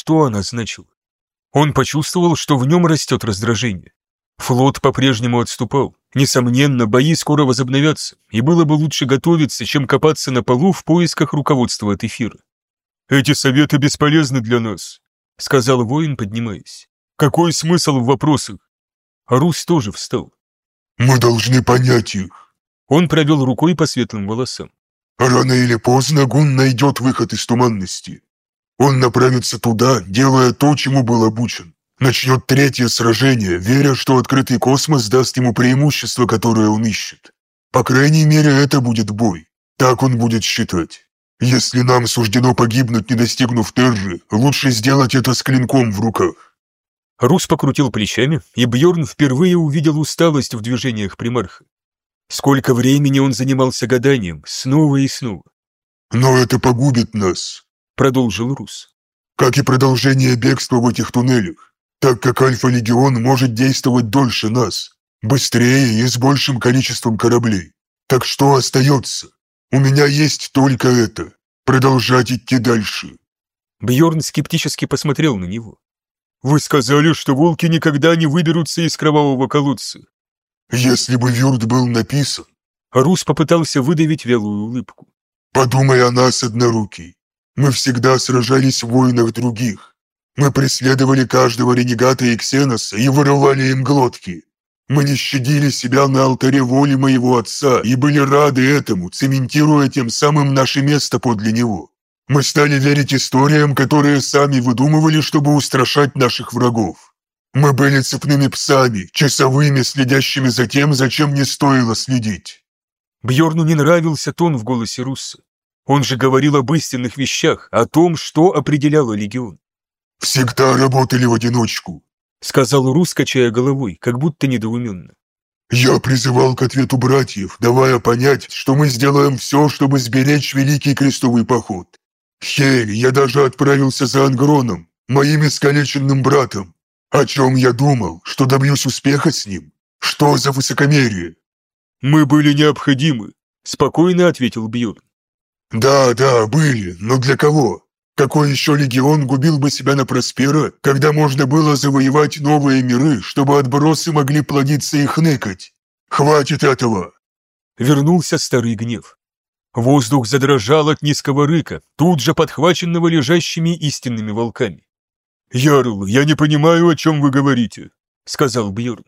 что она значила. Он почувствовал, что в нем растет раздражение. Флот по-прежнему отступал. Несомненно, бои скоро возобновятся, и было бы лучше готовиться, чем копаться на полу в поисках руководства от эфира. «Эти советы бесполезны для нас», — сказал воин, поднимаясь. «Какой смысл в вопросах?» Рус тоже встал. «Мы должны понять их». Он провел рукой по светлым волосам. «Рано или поздно Гун найдет выход из туманности. Он направится туда, делая то, чему был обучен. Начнет третье сражение, веря, что открытый космос даст ему преимущество, которое он ищет. По крайней мере, это будет бой. Так он будет считать. Если нам суждено погибнуть, не достигнув Терры, лучше сделать это с клинком в руках. Рус покрутил плечами, и Бьорн впервые увидел усталость в движениях примарха. Сколько времени он занимался гаданием, снова и снова. «Но это погубит нас», — продолжил Рус. «Как и продолжение бегства в этих туннелях так как Альфа-Легион может действовать дольше нас, быстрее и с большим количеством кораблей. Так что остается? У меня есть только это. Продолжать идти дальше. Бьорн скептически посмотрел на него. «Вы сказали, что волки никогда не выберутся из кровавого колодца». «Если бы Вюрт был написан...» Рус попытался выдавить вялую улыбку. «Подумай о нас, однорукий. Мы всегда сражались в войнах других. Мы преследовали каждого ренегата и ксеноса и вырывали им глотки. Мы не щадили себя на алтаре воли моего отца и были рады этому, цементируя тем самым наше место подле него. Мы стали верить историям, которые сами выдумывали, чтобы устрашать наших врагов. Мы были цепными псами, часовыми, следящими за тем, зачем не стоило следить. Бьорну не нравился тон в голосе Русса. Он же говорил об истинных вещах, о том, что определяло легион. «Всегда работали в одиночку», — сказал Рус, качая головой, как будто недоуменно. «Я призывал к ответу братьев, давая понять, что мы сделаем все, чтобы сберечь Великий Крестовый Поход. Хель, я даже отправился за Ангроном, моим искалеченным братом. О чем я думал, что добьюсь успеха с ним? Что за высокомерие?» «Мы были необходимы», — спокойно ответил Бьорн. «Да, да, были, но для кого? Какой еще легион губил бы себя на Проспера, когда можно было завоевать новые миры, чтобы отбросы могли плодиться и хныкать? Хватит этого!» Вернулся старый гнев. Воздух задрожал от низкого рыка, тут же подхваченного лежащими истинными волками. «Ярл, я не понимаю, о чем вы говорите», — сказал Бьорн.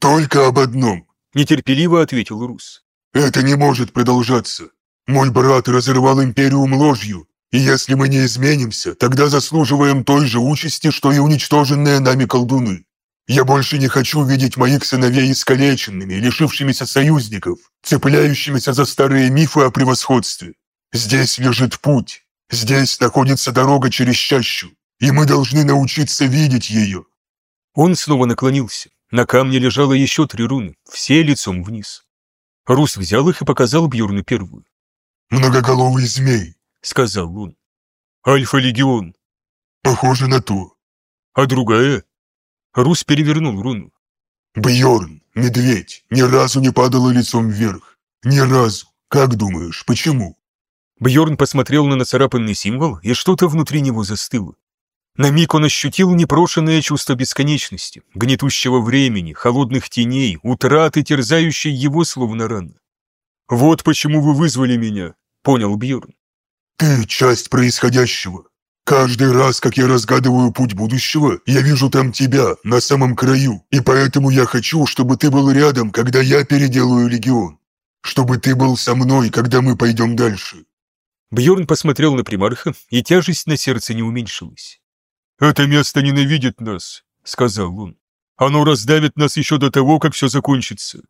«Только об одном», — нетерпеливо ответил Рус. «Это не может продолжаться. Мой брат разорвал Империум ложью, и если мы не изменимся, тогда заслуживаем той же участи, что и уничтоженные нами колдуны. Я больше не хочу видеть моих сыновей искалеченными, лишившимися союзников, цепляющимися за старые мифы о превосходстве. Здесь лежит путь, здесь находится дорога через чащу, и мы должны научиться видеть ее». Он снова наклонился. На камне лежало еще три руны, все лицом вниз. Рус взял их и показал Бьорну первую. «Многоголовый змей, — сказал он. «Альфа-легион». «Похоже на то». «А другая?» Рус перевернул руну. Бьорн, медведь, ни разу не падала лицом вверх. Ни разу. Как думаешь, почему?» Бьорн посмотрел на нацарапанный символ, и что-то внутри него застыло. На миг он ощутил непрошенное чувство бесконечности, гнетущего времени, холодных теней, утраты, терзающей его словно рана. «Вот почему вы вызвали меня», — понял Бьорн. Ты часть происходящего. Каждый раз, как я разгадываю путь будущего, я вижу там тебя, на самом краю, и поэтому я хочу, чтобы ты был рядом, когда я переделаю легион. Чтобы ты был со мной, когда мы пойдем дальше». Бьорн посмотрел на примарха, и тяжесть на сердце не уменьшилась. «Это место ненавидит нас», — сказал он. «Оно раздавит нас еще до того, как все закончится».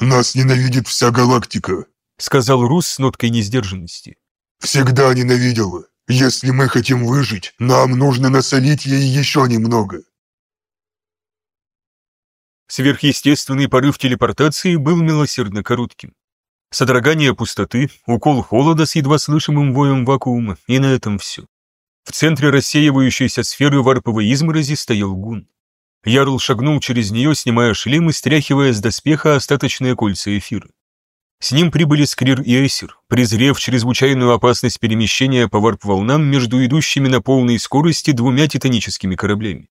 «Нас ненавидит вся галактика», — сказал Рус с ноткой несдержанности. Всегда ненавидела. Если мы хотим выжить, нам нужно насолить ей еще немного. Сверхъестественный порыв телепортации был милосердно коротким. Содрогание пустоты, укол холода с едва слышимым воем вакуума, и на этом все. В центре рассеивающейся сферы варповой изморози стоял гун. Ярл шагнул через нее, снимая шлем и стряхивая с доспеха остаточные кольца эфира. С ним прибыли Скрир и Эсер, презрев чрезвычайную опасность перемещения по варп-волнам между идущими на полной скорости двумя титаническими кораблями.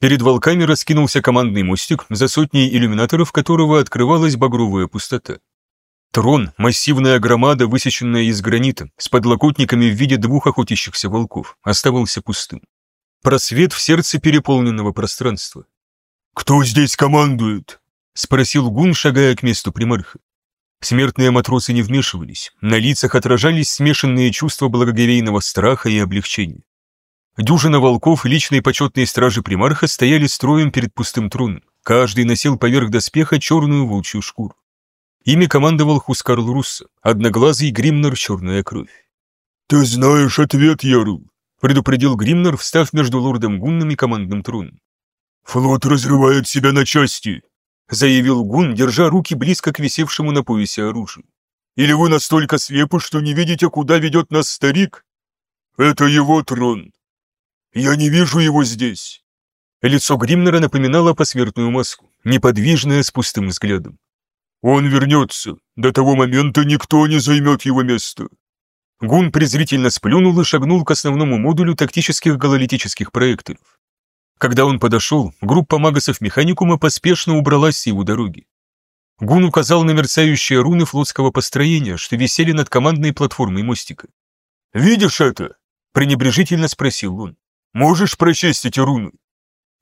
Перед волками раскинулся командный мостик, за сотней иллюминаторов которого открывалась багровая пустота. Трон, массивная громада, высеченная из гранита, с подлокотниками в виде двух охотящихся волков, оставался пустым. Просвет в сердце переполненного пространства. «Кто здесь командует?» — спросил Гун, шагая к месту примарха. Смертные матросы не вмешивались, на лицах отражались смешанные чувства благоговейного страха и облегчения. Дюжина волков личной почетной стражи примарха стояли строем перед пустым троном. Каждый носил поверх доспеха черную волчью шкуру. Ими командовал Хускарл Руссо, одноглазый Гримнер «Черная кровь». «Ты знаешь ответ, Ярл», — предупредил Гримнер, встав между лордом Гунном и командным троном. «Флот разрывает себя на части», — заявил Гун, держа руки близко к висевшему на поясе оружию. «Или вы настолько слепы, что не видите, куда ведет нас старик? Это его трон, я не вижу его здесь. Лицо Гримнера напоминало посмертную маску, неподвижное с пустым взглядом. Он вернется. До того момента никто не займет его место. Гун презрительно сплюнул и шагнул к основному модулю тактических гололитических проекторов. Когда он подошел, группа магасов механикума поспешно убралась с его дороги. Гун указал на мерцающие руны флотского построения, что висели над командной платформой мостика. «Видишь это?» – пренебрежительно спросил он. Можешь прочесть эти руны?»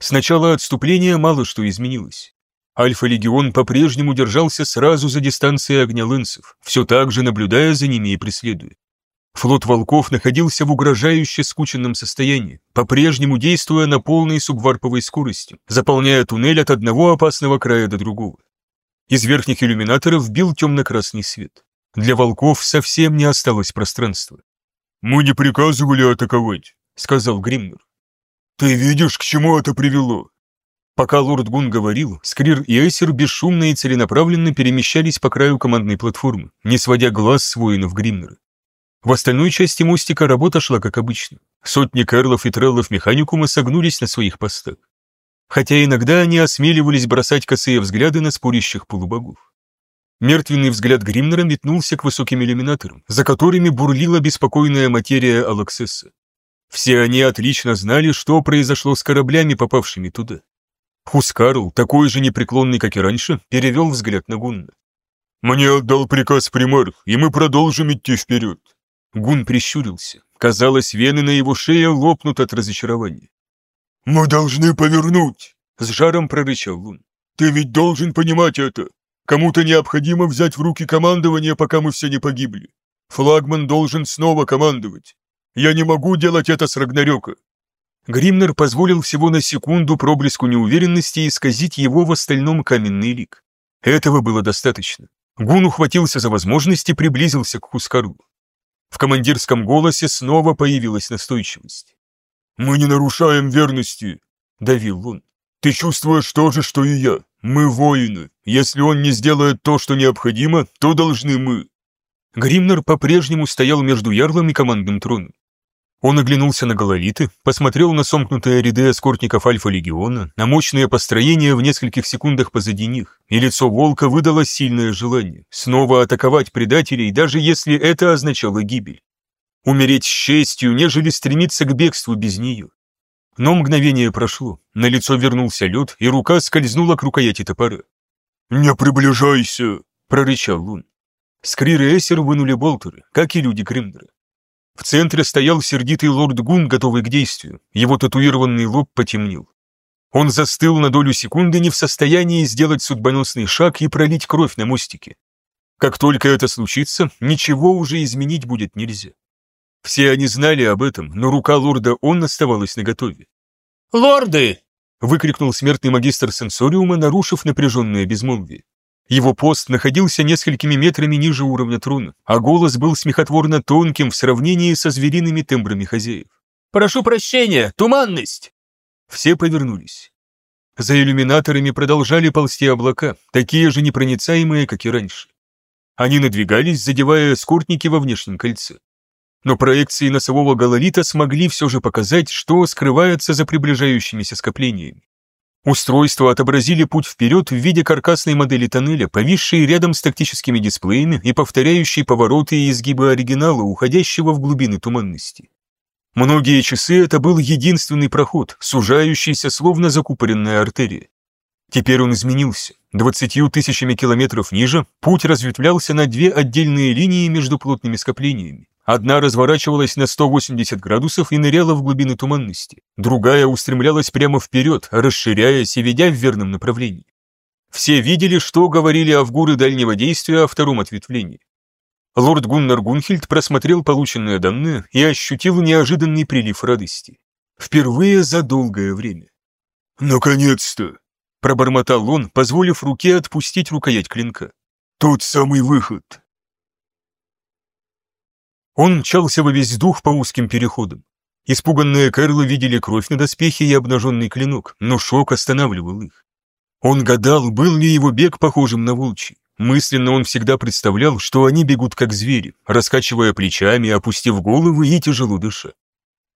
С начала отступления мало что изменилось. Альфа-легион по-прежнему держался сразу за дистанцией огня лэнсов, все так же наблюдая за ними и преследуя. Флот волков находился в угрожающе скученном состоянии, по-прежнему действуя на полной субварповой скорости, заполняя туннель от одного опасного края до другого. Из верхних иллюминаторов бил темно-красный свет. Для волков совсем не осталось пространства. «Мы не приказывали атаковать», — сказал Гримнер. «Ты видишь, к чему это привело?» Пока лорд Гун говорил, Скрир и Эйсер бесшумно и целенаправленно перемещались по краю командной платформы, не сводя глаз с воинов Гримнера. В остальной части мостика работа шла как обычно. Сотни керлов и треллов механикума согнулись на своих постах. Хотя иногда они осмеливались бросать косые взгляды на спорящих полубогов. Мертвенный взгляд Гримнера метнулся к высоким иллюминаторам, за которыми бурлила беспокойная материя Алаксеса. Все они отлично знали, что произошло с кораблями, попавшими туда. Хускарл, такой же непреклонный, как и раньше, перевел взгляд на Гунна. «Мне отдал приказ примарх, и мы продолжим идти вперед». Гун прищурился. Казалось, вены на его шее лопнут от разочарования. «Мы должны повернуть!» — с жаром прорычал Лун. «Ты ведь должен понимать это. Кому-то необходимо взять в руки командование, пока мы все не погибли. Флагман должен снова командовать. Я не могу делать это с Рагнарёка. Гримнер позволил всего на секунду проблеску неуверенности исказить его в остальном каменный лик. Этого было достаточно. Гун ухватился за возможность и приблизился к Хускару. В командирском голосе снова появилась настойчивость. «Мы не нарушаем верности», — давил он. «Ты чувствуешь то же, что и я. Мы воины. Если он не сделает то, что необходимо, то должны мы». Гримнер по-прежнему стоял между ярлом и командным троном. Он оглянулся на гололиты, посмотрел на сомкнутые ряды эскортников Альфа-легиона, на мощное построение в нескольких секундах позади них, и лицо волка выдало сильное желание снова атаковать предателей, даже если это означало гибель. Умереть с честью, нежели стремиться к бегству без нее. Но мгновение прошло, на лицо вернулся лед, и рука скользнула к рукояти топора. «Не приближайся!» — прорычал Лун. Скрир и Эссер вынули болтеры, как и люди Кримдера. В центре стоял сердитый лорд Гун, готовый к действию. Его татуированный лоб потемнел. Он застыл на долю секунды не в состоянии сделать судьбоносный шаг и пролить кровь на мостике. Как только это случится, ничего уже изменить будет нельзя. Все они знали об этом, но рука лорда Он оставалась наготове. «Лорды!» — выкрикнул смертный магистр сенсориума, нарушив напряженное безмолвие. Его пост находился несколькими метрами ниже уровня трона, а голос был смехотворно тонким в сравнении со звериными тембрами хозяев. «Прошу прощения, туманность!» Все повернулись. За иллюминаторами продолжали ползти облака, такие же непроницаемые, как и раньше. Они надвигались, задевая эскортники во внешнем кольце. Но проекции носового гололита смогли все же показать, что скрывается за приближающимися скоплениями. Устройства отобразили путь вперед в виде каркасной модели тоннеля, повисшей рядом с тактическими дисплеями и повторяющей повороты и изгибы оригинала, уходящего в глубины туманности. Многие часы это был единственный проход, сужающийся, словно закупоренная артерия. Теперь он изменился. Двадцатью тысячами километров ниже путь разветвлялся на две отдельные линии между плотными скоплениями. Одна разворачивалась на 180 градусов и ныряла в глубины туманности, другая устремлялась прямо вперед, расширяясь и ведя в верном направлении. Все видели, что говорили авгуры дальнего действия о втором ответвлении. Лорд Гуннар Гунхильд просмотрел полученные данные и ощутил неожиданный прилив радости. Впервые за долгое время. «Наконец-то!» – пробормотал он, позволив руке отпустить рукоять клинка. «Тот самый выход!» Он мчался во весь дух по узким переходам. Испуганные Кэрлы видели кровь на доспехе и обнаженный клинок, но шок останавливал их. Он гадал, был ли его бег похожим на волчий. Мысленно он всегда представлял, что они бегут как звери, раскачивая плечами, опустив головы и тяжело дыша.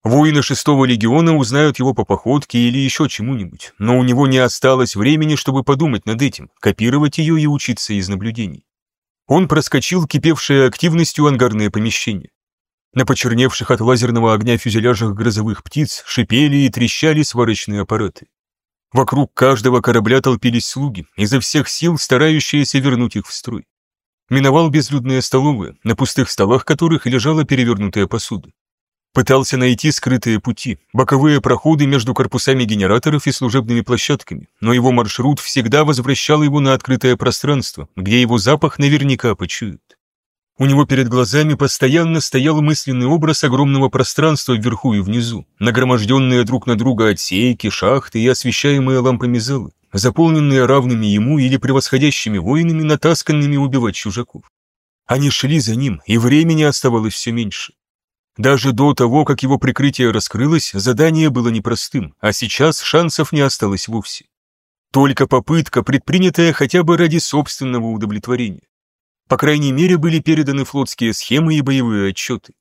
Воины шестого легиона узнают его по походке или еще чему-нибудь, но у него не осталось времени, чтобы подумать над этим, копировать ее и учиться из наблюдений. Он проскочил кипевшее активностью ангарное помещение. На почерневших от лазерного огня фюзеляжах грозовых птиц шипели и трещали сварочные аппараты. Вокруг каждого корабля толпились слуги, изо всех сил старающиеся вернуть их в строй. Миновал безлюдные столовые, на пустых столах которых лежала перевернутая посуда. Пытался найти скрытые пути, боковые проходы между корпусами генераторов и служебными площадками, но его маршрут всегда возвращал его на открытое пространство, где его запах наверняка почуют. У него перед глазами постоянно стоял мысленный образ огромного пространства вверху и внизу, нагроможденные друг на друга отсейки, шахты и освещаемые лампами залы, заполненные равными ему или превосходящими воинами, натасканными убивать чужаков. Они шли за ним, и времени оставалось все меньше. Даже до того, как его прикрытие раскрылось, задание было непростым, а сейчас шансов не осталось вовсе. Только попытка, предпринятая хотя бы ради собственного удовлетворения. По крайней мере, были переданы флотские схемы и боевые отчеты.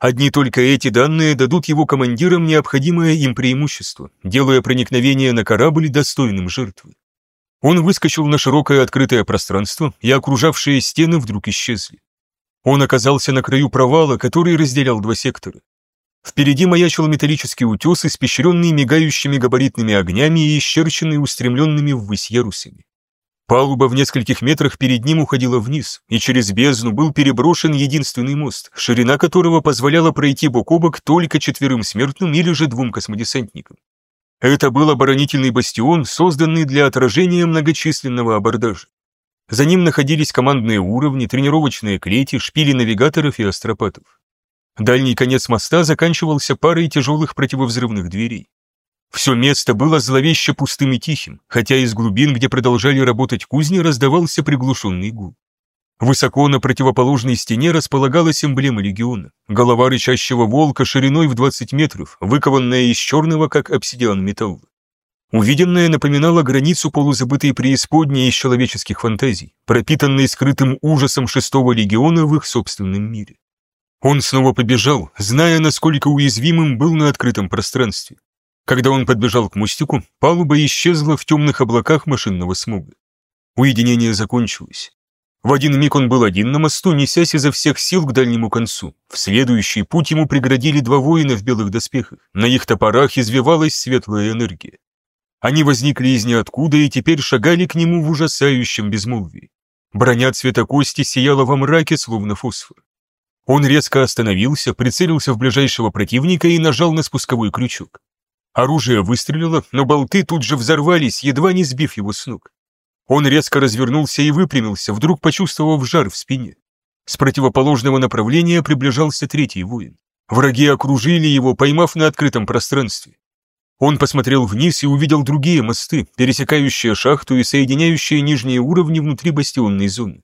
Одни только эти данные дадут его командирам необходимое им преимущество, делая проникновение на корабль достойным жертвы. Он выскочил на широкое открытое пространство, и окружавшие стены вдруг исчезли. Он оказался на краю провала, который разделял два сектора. Впереди маячил металлический утес, испещренный мигающими габаритными огнями и исчерченный устремленными ввысь ярусами. Палуба в нескольких метрах перед ним уходила вниз, и через бездну был переброшен единственный мост, ширина которого позволяла пройти бок о бок только четверым смертным или же двум космодесантникам. Это был оборонительный бастион, созданный для отражения многочисленного абордажа. За ним находились командные уровни, тренировочные клети, шпили навигаторов и астропатов. Дальний конец моста заканчивался парой тяжелых противовзрывных дверей. Все место было зловеще пустым и тихим, хотя из глубин, где продолжали работать кузни, раздавался приглушенный гул. Высоко на противоположной стене располагалась эмблема легиона, голова рычащего волка шириной в 20 метров, выкованная из черного, как обсидиан металла. Увиденное напоминало границу полузабытой преисподней из человеческих фантазий, пропитанной скрытым ужасом шестого легиона в их собственном мире. Он снова побежал, зная, насколько уязвимым был на открытом пространстве. Когда он подбежал к мостику, палуба исчезла в темных облаках машинного смога. Уединение закончилось. В один миг он был один на мосту, несясь изо всех сил к дальнему концу. В следующий путь ему преградили два воина в белых доспехах. На их топорах извивалась светлая энергия. Они возникли из ниоткуда и теперь шагали к нему в ужасающем безмолвии. Броня цвета кости сияла во мраке, словно фосфор. Он резко остановился, прицелился в ближайшего противника и нажал на спусковой крючок. Оружие выстрелило, но болты тут же взорвались, едва не сбив его с ног. Он резко развернулся и выпрямился, вдруг почувствовав жар в спине. С противоположного направления приближался третий воин. Враги окружили его, поймав на открытом пространстве. Он посмотрел вниз и увидел другие мосты, пересекающие шахту и соединяющие нижние уровни внутри бастионной зоны.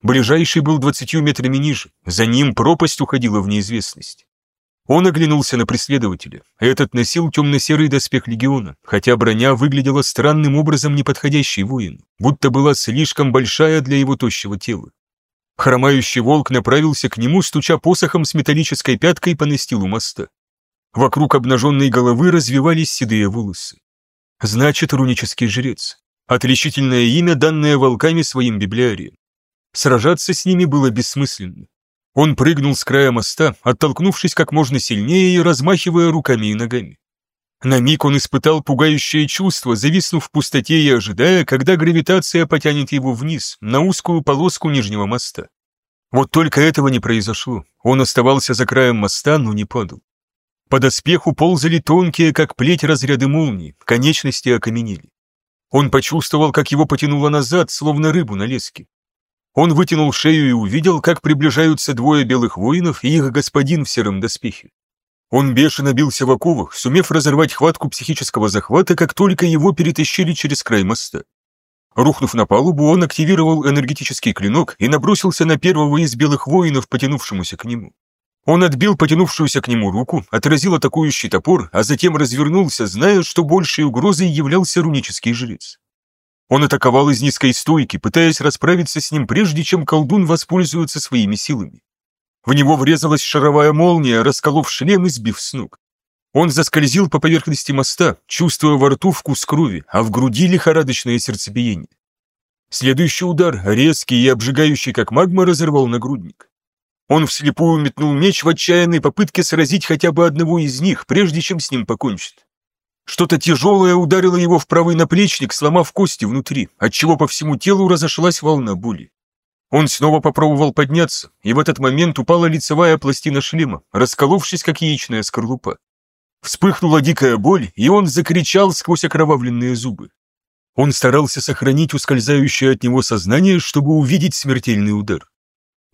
Ближайший был двадцатью метрами ниже, за ним пропасть уходила в неизвестность. Он оглянулся на преследователя. Этот носил темно-серый доспех легиона, хотя броня выглядела странным образом неподходящей воину, будто была слишком большая для его тощего тела. Хромающий волк направился к нему, стуча посохом с металлической пяткой по настилу моста. Вокруг обнаженной головы развивались седые волосы. Значит, рунический жрец. Отличительное имя, данное волками своим библиариям. Сражаться с ними было бессмысленно. Он прыгнул с края моста, оттолкнувшись как можно сильнее и размахивая руками и ногами. На миг он испытал пугающее чувство, зависнув в пустоте и ожидая, когда гравитация потянет его вниз, на узкую полоску нижнего моста. Вот только этого не произошло. Он оставался за краем моста, но не падал. По доспеху ползали тонкие, как плеть разряды молний, конечности окаменели. Он почувствовал, как его потянуло назад, словно рыбу на леске. Он вытянул шею и увидел, как приближаются двое белых воинов и их господин в сером доспехе. Он бешено бился в оковах, сумев разорвать хватку психического захвата, как только его перетащили через край моста. Рухнув на палубу, он активировал энергетический клинок и набросился на первого из белых воинов, потянувшемуся к нему. Он отбил потянувшуюся к нему руку, отразил атакующий топор, а затем развернулся, зная, что большей угрозой являлся рунический жрец. Он атаковал из низкой стойки, пытаясь расправиться с ним, прежде чем колдун воспользуется своими силами. В него врезалась шаровая молния, расколов шлем и сбив с ног. Он заскользил по поверхности моста, чувствуя во рту вкус крови, а в груди лихорадочное сердцебиение. Следующий удар, резкий и обжигающий, как магма, разорвал нагрудник. Он вслепую метнул меч в отчаянной попытке сразить хотя бы одного из них, прежде чем с ним покончит. Что-то тяжелое ударило его в правый наплечник, сломав кости внутри, отчего по всему телу разошлась волна боли. Он снова попробовал подняться, и в этот момент упала лицевая пластина шлема, расколовшись, как яичная скорлупа. Вспыхнула дикая боль, и он закричал сквозь окровавленные зубы. Он старался сохранить ускользающее от него сознание, чтобы увидеть смертельный удар.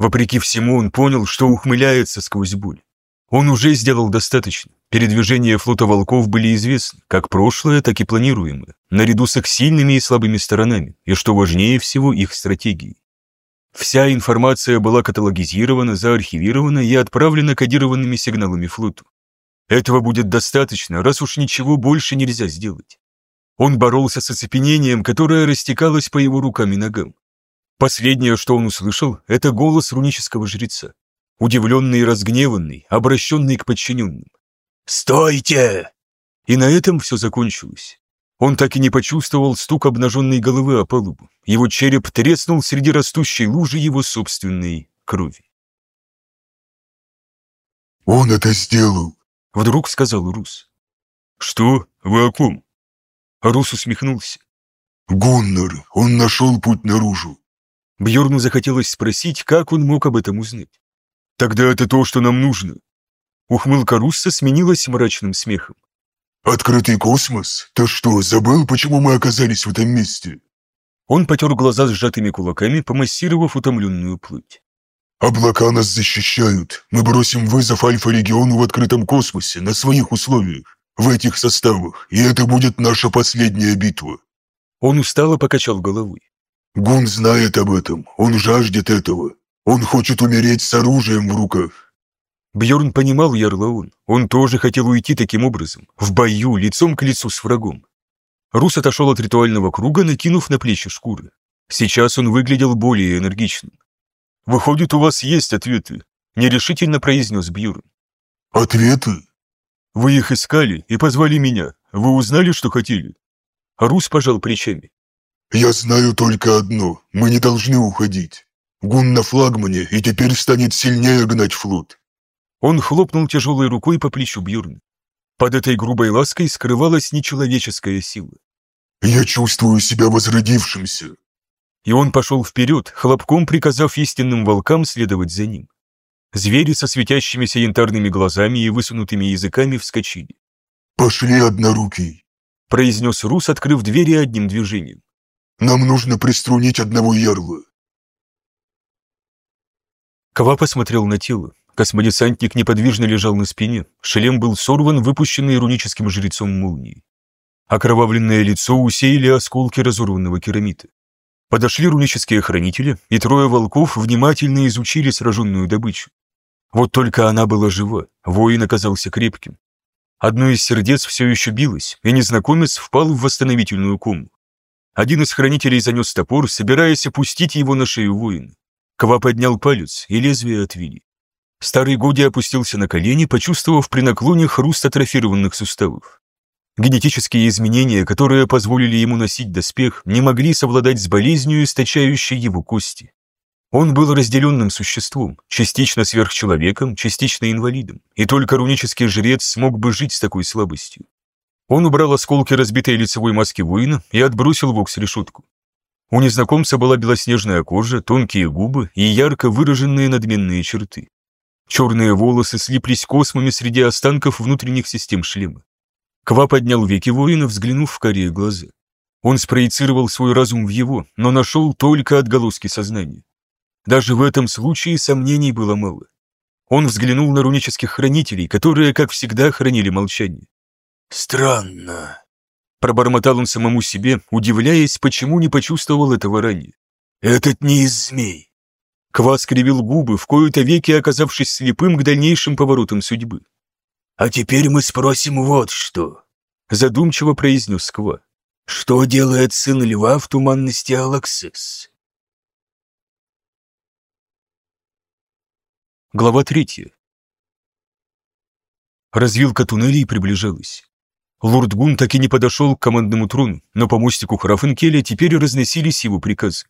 Вопреки всему он понял, что ухмыляется сквозь боль. Он уже сделал достаточно. Передвижения флота волков были известны, как прошлое, так и планируемое, наряду с их сильными и слабыми сторонами, и, что важнее всего, их стратегией. Вся информация была каталогизирована, заархивирована и отправлена кодированными сигналами флоту. Этого будет достаточно, раз уж ничего больше нельзя сделать. Он боролся с оцепенением, которое растекалось по его рукам и ногам. Последнее, что он услышал, это голос рунического жреца удивленный и разгневанный, обращенный к подчиненным. «Стойте!» И на этом все закончилось. Он так и не почувствовал стук обнаженной головы о палубу. Его череп треснул среди растущей лужи его собственной крови. «Он это сделал!» — вдруг сказал Рус. «Что? Вы о ком?» Рус усмехнулся. «Гуннар, он нашел путь наружу». Бьорну захотелось спросить, как он мог об этом узнать. Тогда это то, что нам нужно. Ухмылка Русса сменилась мрачным смехом. «Открытый космос? Ты что, забыл, почему мы оказались в этом месте?» Он потер глаза сжатыми кулаками, помассировав утомленную плоть. «Облака нас защищают. Мы бросим вызов Альфа-Легиону в открытом космосе, на своих условиях, в этих составах, и это будет наша последняя битва». Он устало покачал головой. «Гун знает об этом, он жаждет этого. Он хочет умереть с оружием в руках. Бьорн понимал Ярлаун. Он тоже хотел уйти таким образом, в бою, лицом к лицу с врагом. Рус отошел от ритуального круга, накинув на плечи шкуры. Сейчас он выглядел более энергичным. «Выходит, у вас есть ответы», — нерешительно произнес Бьюрн. «Ответы?» «Вы их искали и позвали меня. Вы узнали, что хотели?» Рус пожал плечами. «Я знаю только одно. Мы не должны уходить. Гун на флагмане и теперь станет сильнее гнать флот. Он хлопнул тяжелой рукой по плечу Бьюрна. Под этой грубой лаской скрывалась нечеловеческая сила. «Я чувствую себя возродившимся!» И он пошел вперед, хлопком приказав истинным волкам следовать за ним. Звери со светящимися янтарными глазами и высунутыми языками вскочили. «Пошли, однорукий!» — произнес Рус, открыв двери одним движением. «Нам нужно приструнить одного ярла. Кова посмотрел на тело. Космодесантник неподвижно лежал на спине. Шлем был сорван, выпущенный руническим жрецом молнии. Окровавленное лицо усеяли осколки разорванного керамита. Подошли рунические хранители, и трое волков внимательно изучили сраженную добычу. Вот только она была жива, воин оказался крепким. Одно из сердец все еще билось, и незнакомец впал в восстановительную кому. Один из хранителей занес топор, собираясь опустить его на шею воина. Ква поднял палец, и лезвие отвели. Старый Годи опустился на колени, почувствовав при наклоне хруст атрофированных суставов. Генетические изменения, которые позволили ему носить доспех, не могли совладать с болезнью, источающей его кости. Он был разделенным существом, частично сверхчеловеком, частично инвалидом, и только рунический жрец смог бы жить с такой слабостью. Он убрал осколки разбитой лицевой маски воина и отбросил вокс-решетку. У незнакомца была белоснежная кожа, тонкие губы и ярко выраженные надменные черты. Черные волосы слиплись космами среди останков внутренних систем шлема. Ква поднял веки воина, взглянув в карие глаза. Он спроецировал свой разум в его, но нашел только отголоски сознания. Даже в этом случае сомнений было мало. Он взглянул на рунических хранителей, которые, как всегда, хранили молчание. «Странно», — пробормотал он самому себе, удивляясь, почему не почувствовал этого ранее. «Этот не из змей». Ква скривил губы, в кои-то веки оказавшись слепым к дальнейшим поворотам судьбы. «А теперь мы спросим вот что», — задумчиво произнес Ква. «Что делает сын льва в туманности Алаксис?» Глава третья. Развилка туннелей приближалась. Лорд Гун так и не подошел к командному трону, но по мостику Храфенкеля теперь разносились его приказы.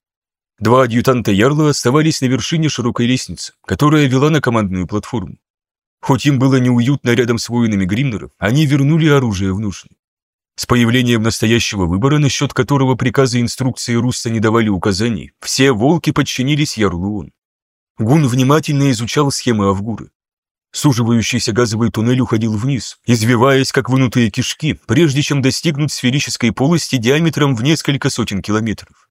Два адъютанта Ярла оставались на вершине широкой лестницы, которая вела на командную платформу. Хоть им было неуютно рядом с воинами Гримнера, они вернули оружие в ножны. С появлением настоящего выбора, насчет которого приказы и инструкции Русса не давали указаний, все волки подчинились Ярлуон. Гун внимательно изучал схемы Авгуры. Суживающийся газовый туннель уходил вниз, извиваясь, как вынутые кишки, прежде чем достигнуть сферической полости диаметром в несколько сотен километров.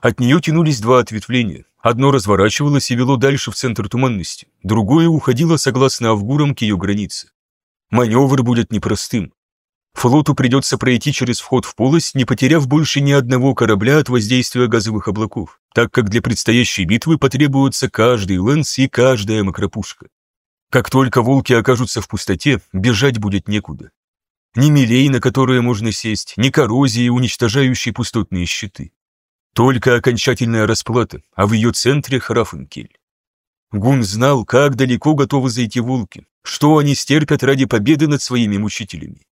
От нее тянулись два ответвления. Одно разворачивалось и вело дальше в центр туманности, другое уходило согласно Авгурам к ее границе. Маневр будет непростым. Флоту придется пройти через вход в полость, не потеряв больше ни одного корабля от воздействия газовых облаков, так как для предстоящей битвы потребуется каждый лэнс и каждая макропушка. Как только волки окажутся в пустоте, бежать будет некуда. Ни милей, на которые можно сесть, ни коррозии, уничтожающей пустотные щиты. Только окончательная расплата, а в ее центре Храфенкель. Гун знал, как далеко готовы зайти волки, что они стерпят ради победы над своими мучителями.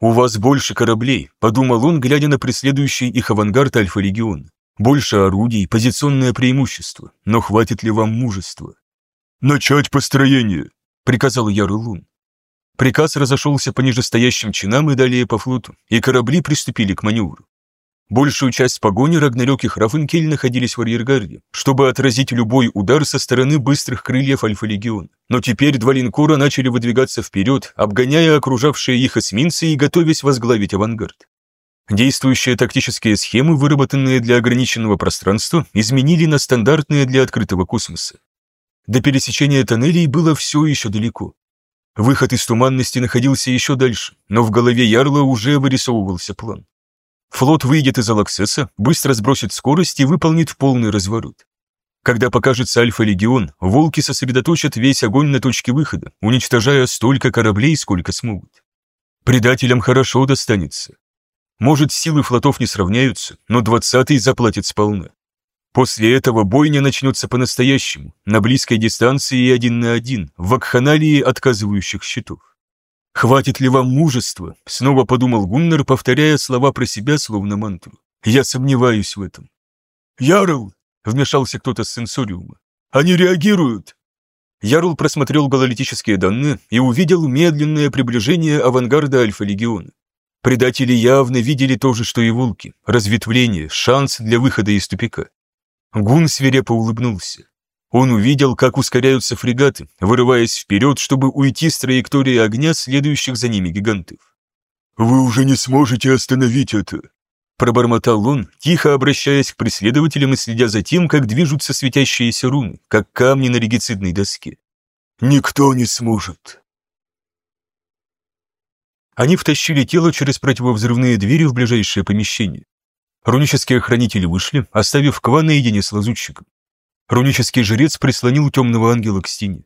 «У вас больше кораблей», — подумал он, глядя на преследующий их авангард Альфа-Легиона. «Больше орудий, позиционное преимущество, но хватит ли вам мужества?» «Начать построение!» — приказал Ярый Лун. Приказ разошелся по нижестоящим чинам и далее по флоту, и корабли приступили к маневру. Большую часть погони Рагнарёк и Храфенкель находились в арьергарде, чтобы отразить любой удар со стороны быстрых крыльев Альфа-Легиона. Но теперь два линкора начали выдвигаться вперед, обгоняя окружавшие их эсминцы и готовясь возглавить авангард. Действующие тактические схемы, выработанные для ограниченного пространства, изменили на стандартные для открытого космоса. До пересечения тоннелей было все еще далеко. Выход из туманности находился еще дальше, но в голове Ярла уже вырисовывался план. Флот выйдет из Алаксеса, быстро сбросит скорость и выполнит полный разворот. Когда покажется Альфа-легион, волки сосредоточат весь огонь на точке выхода, уничтожая столько кораблей, сколько смогут. Предателям хорошо достанется. Может, силы флотов не сравняются, но двадцатый заплатит сполна. После этого бойня начнется по-настоящему, на близкой дистанции и один на один, в вакханалии отказывающих щитов. «Хватит ли вам мужества?» — снова подумал Гуннер, повторяя слова про себя, словно мантру. «Я сомневаюсь в этом». «Ярл!» — вмешался кто-то с сенсориума. «Они реагируют!» Ярл просмотрел гололитические данные и увидел медленное приближение авангарда Альфа-легиона. Предатели явно видели то же, что и волки. Разветвление, шанс для выхода из тупика. Гун свирепо улыбнулся. Он увидел, как ускоряются фрегаты, вырываясь вперед, чтобы уйти с траектории огня следующих за ними гигантов. «Вы уже не сможете остановить это», — пробормотал он, тихо обращаясь к преследователям и следя за тем, как движутся светящиеся руны, как камни на регицидной доске. «Никто не сможет». Они втащили тело через противовзрывные двери в ближайшее помещение. Рунические хранители вышли, оставив Ква наедине с лазутчиком. Рунический жрец прислонил темного ангела к стене.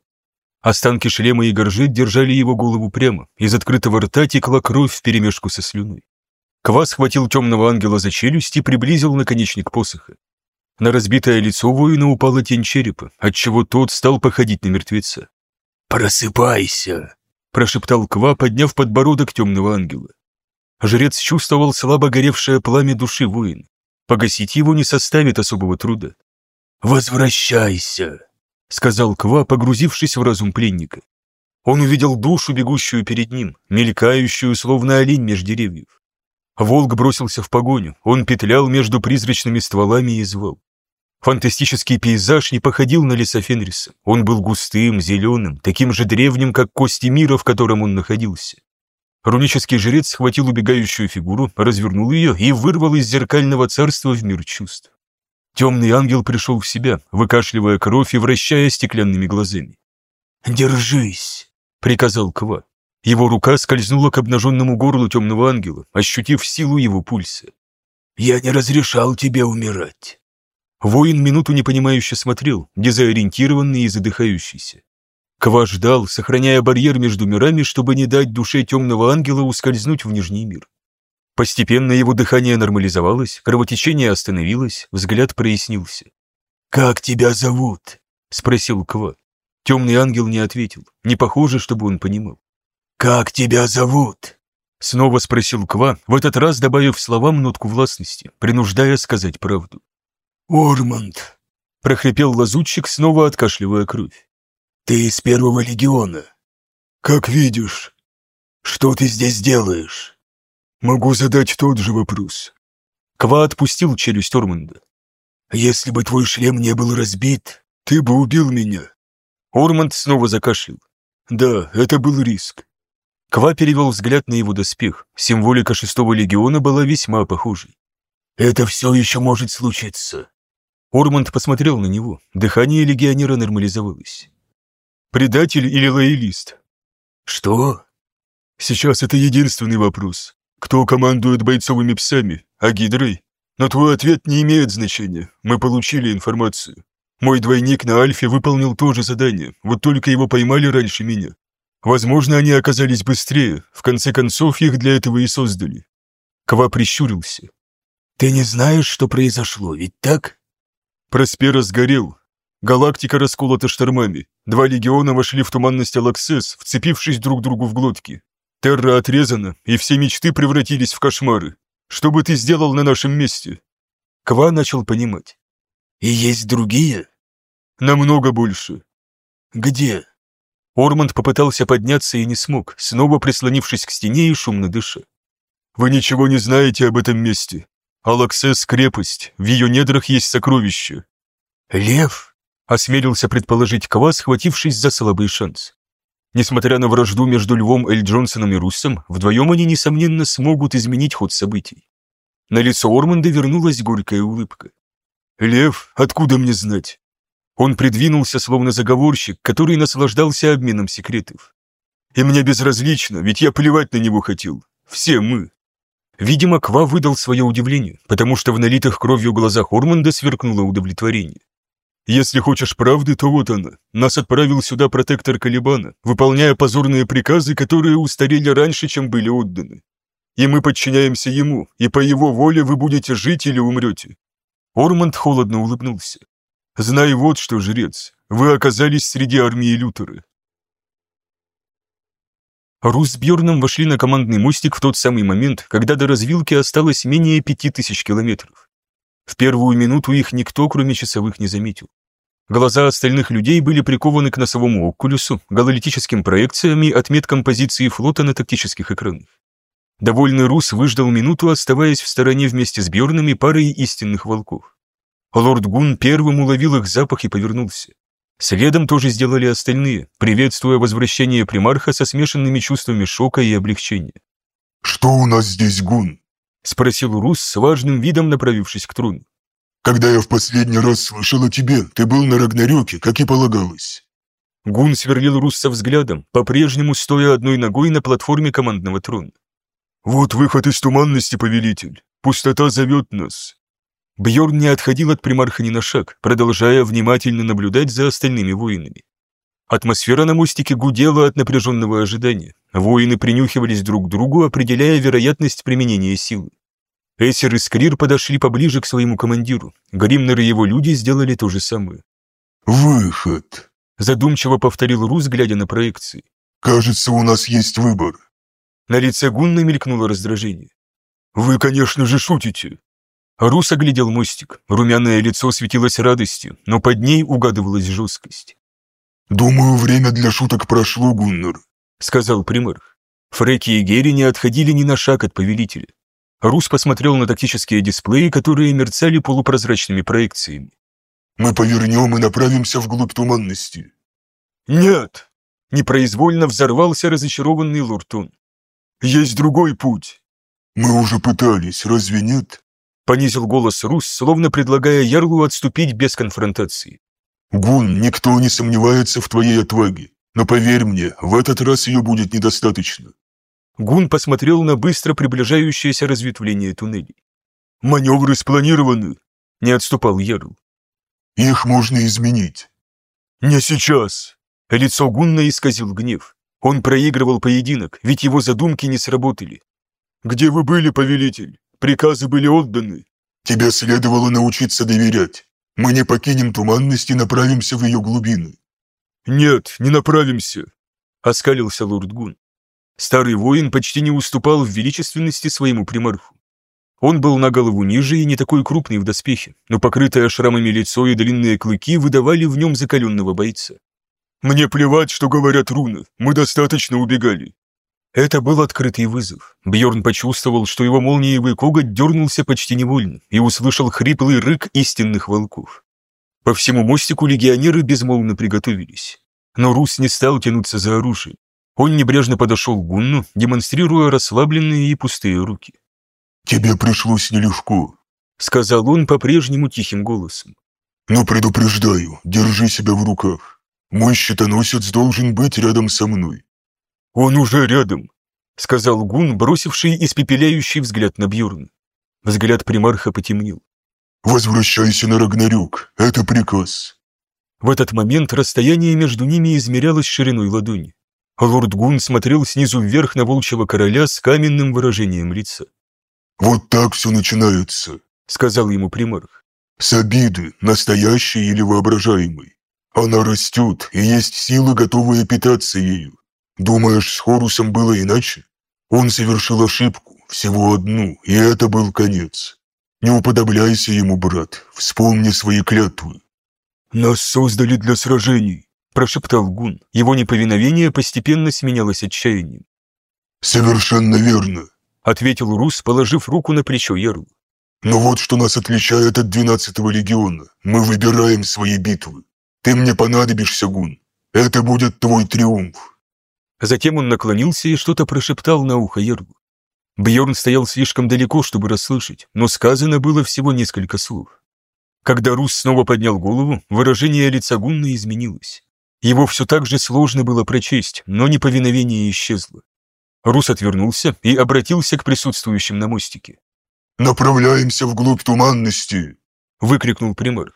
Останки шлема и горжи держали его голову прямо, из открытого рта текла кровь вперемешку со слюной. Ква схватил темного ангела за челюсть и приблизил наконечник посоха. На разбитое лицо воина упала тень черепа, отчего тот стал походить на мертвеца. «Просыпайся!» – прошептал Ква, подняв подбородок темного ангела. Жрец чувствовал слабо горевшее пламя души воин. Погасить его не составит особого труда. «Возвращайся», — сказал Ква, погрузившись в разум пленника. Он увидел душу, бегущую перед ним, мелькающую, словно олень меж деревьев. Волк бросился в погоню, он петлял между призрачными стволами и звал. Фантастический пейзаж не походил на леса Фенриса. Он был густым, зеленым, таким же древним, как кости мира, в котором он находился. Рунический жрец схватил убегающую фигуру, развернул ее и вырвал из зеркального царства в мир чувств. Темный ангел пришел в себя, выкашливая кровь и вращая стеклянными глазами. «Держись!» — приказал Ква. Его рука скользнула к обнаженному горлу темного ангела, ощутив силу его пульса. «Я не разрешал тебе умирать!» Воин минуту непонимающе смотрел, дезориентированный и задыхающийся. Ква ждал, сохраняя барьер между мирами, чтобы не дать душе темного ангела ускользнуть в Нижний мир. Постепенно его дыхание нормализовалось, кровотечение остановилось, взгляд прояснился. «Как тебя зовут?» — спросил Ква. Темный ангел не ответил, не похоже, чтобы он понимал. «Как тебя зовут?» Снова спросил Ква, в этот раз добавив словам нотку властности, принуждая сказать правду. «Ормонд!» — прохрипел лазутчик, снова откашливая кровь. «Ты из первого легиона?» «Как видишь». «Что ты здесь делаешь?» «Могу задать тот же вопрос». Ква отпустил челюсть Ормонда. «Если бы твой шлем не был разбит, ты бы убил меня». Ормонд снова закашлял. «Да, это был риск». Ква перевел взгляд на его доспех. Символика шестого легиона была весьма похожей. «Это все еще может случиться», Ормонд посмотрел на него. Дыхание легионера нормализовалось. «Предатель или лоялист?» «Что?» «Сейчас это единственный вопрос. Кто командует бойцовыми псами, а гидрой? Но твой ответ не имеет значения. Мы получили информацию. Мой двойник на Альфе выполнил то же задание, вот только его поймали раньше меня. Возможно, они оказались быстрее, в конце концов их для этого и создали». Ква прищурился. «Ты не знаешь, что произошло, ведь так?» Проспера сгорел. Галактика расколота штормами. Два легиона вошли в туманность Алаксес, вцепившись друг другу в глотки. Терра отрезана, и все мечты превратились в кошмары. Что бы ты сделал на нашем месте?» Ква начал понимать. «И есть другие?» «Намного больше». «Где?» Ормонд попытался подняться и не смог, снова прислонившись к стене и шумно дыша. «Вы ничего не знаете об этом месте. Алаксес — крепость, в ее недрах есть сокровища. Лев? Осмелился предположить Ква, схватившись за слабый шанс. Несмотря на вражду между Львом Эль Джонсоном и Руссом, вдвоем они, несомненно, смогут изменить ход событий. На лицо Орманда вернулась горькая улыбка. «Лев, откуда мне знать?» Он придвинулся, словно заговорщик, который наслаждался обменом секретов. «И мне безразлично, ведь я плевать на него хотел. Все мы». Видимо, Ква выдал свое удивление, потому что в налитых кровью глазах Орманда сверкнуло удовлетворение. «Если хочешь правды, то вот она. Нас отправил сюда протектор Калибана, выполняя позорные приказы, которые устарели раньше, чем были отданы. И мы подчиняемся ему, и по его воле вы будете жить или умрете». Орманд холодно улыбнулся. «Знай вот что, жрец, вы оказались среди армии Лютера. Рус с Бьорном вошли на командный мостик в тот самый момент, когда до развилки осталось менее пяти тысяч километров. В первую минуту их никто, кроме часовых, не заметил. Глаза остальных людей были прикованы к носовому окулюсу, гололитическим проекциям и отметкам позиции флота на тактических экранах. Довольный Рус выждал минуту, оставаясь в стороне вместе с Бьорном и парой истинных волков. Лорд Гун первым уловил их запах и повернулся. Следом тоже сделали остальные, приветствуя возвращение примарха со смешанными чувствами шока и облегчения. «Что у нас здесь, Гун?» — спросил Рус с важным видом, направившись к трону. «Когда я в последний раз слышал о тебе, ты был на Рагнарёке, как и полагалось». Гун сверлил Русса взглядом, по-прежнему стоя одной ногой на платформе командного трона. «Вот выход из туманности, повелитель. Пустота зовет нас. Бьорн не отходил от примарха ни на шаг, продолжая внимательно наблюдать за остальными воинами. Атмосфера на мостике гудела от напряженного ожидания. Воины принюхивались друг к другу, определяя вероятность применения силы. Эсер и Скрир подошли поближе к своему командиру. Гримнер и его люди сделали то же самое. «Выход», — задумчиво повторил Рус, глядя на проекции. «Кажется, у нас есть выбор». На лице Гунна мелькнуло раздражение. «Вы, конечно же, шутите!» Рус оглядел мостик. Румяное лицо светилось радостью, но под ней угадывалась жесткость. «Думаю, время для шуток прошло, Гуннер», — сказал примарх. Фреки и Герри не отходили ни на шаг от повелителя. Рус посмотрел на тактические дисплеи, которые мерцали полупрозрачными проекциями. «Мы повернем и направимся вглубь туманности». «Нет!» — непроизвольно взорвался разочарованный Луртон. «Есть другой путь». «Мы уже пытались, разве нет?» Понизил голос Рус, словно предлагая Ярлу отступить без конфронтации. «Гун, никто не сомневается в твоей отваге, но поверь мне, в этот раз ее будет недостаточно». Гун посмотрел на быстро приближающееся разветвление туннелей. «Маневры спланированы», — не отступал Ярл. «Их можно изменить». «Не сейчас», — лицо Гунна исказил гнев. Он проигрывал поединок, ведь его задумки не сработали. «Где вы были, повелитель? Приказы были отданы». «Тебе следовало научиться доверять. Мы не покинем туманность и направимся в ее глубины». «Нет, не направимся», — оскалился лорд Гун. Старый воин почти не уступал в величественности своему примарху. Он был на голову ниже и не такой крупный в доспехе, но покрытое шрамами лицо и длинные клыки выдавали в нем закаленного бойца. «Мне плевать, что говорят руны, мы достаточно убегали». Это был открытый вызов. Бьорн почувствовал, что его молниевый коготь дернулся почти невольно и услышал хриплый рык истинных волков. По всему мостику легионеры безмолвно приготовились. Но Рус не стал тянуться за оружием. Он небрежно подошел к Гунну, демонстрируя расслабленные и пустые руки. «Тебе пришлось нелегко», — сказал он по-прежнему тихим голосом. «Но предупреждаю, держи себя в руках. Мой щитоносец должен быть рядом со мной». «Он уже рядом», — сказал Гун, бросивший испепеляющий взгляд на Бьорна. Взгляд примарха потемнел. «Возвращайся на Рагнарёк, это приказ». В этот момент расстояние между ними измерялось шириной ладони. Лорд Гун смотрел снизу вверх на волчьего короля с каменным выражением лица. «Вот так все начинается», — сказал ему примарх. «С обиды, настоящей или воображаемой. Она растет, и есть силы, готовые питаться ею. Думаешь, с Хорусом было иначе? Он совершил ошибку, всего одну, и это был конец. Не уподобляйся ему, брат, вспомни свои клятвы». «Нас создали для сражений», прошептал Гун. Его неповиновение постепенно сменялось отчаянием. «Совершенно верно», — ответил Рус, положив руку на плечо Яру. «Но вот что нас отличает от двенадцатого легиона. Мы выбираем свои битвы. Ты мне понадобишься, Гун. Это будет твой триумф». Затем он наклонился и что-то прошептал на ухо Яру. Бьорн стоял слишком далеко, чтобы расслышать, но сказано было всего несколько слов. Когда Рус снова поднял голову, выражение лица Гунна изменилось. Его все так же сложно было прочесть, но неповиновение исчезло. Рус отвернулся и обратился к присутствующим на мостике. «Направляемся вглубь туманности!» — выкрикнул примарх.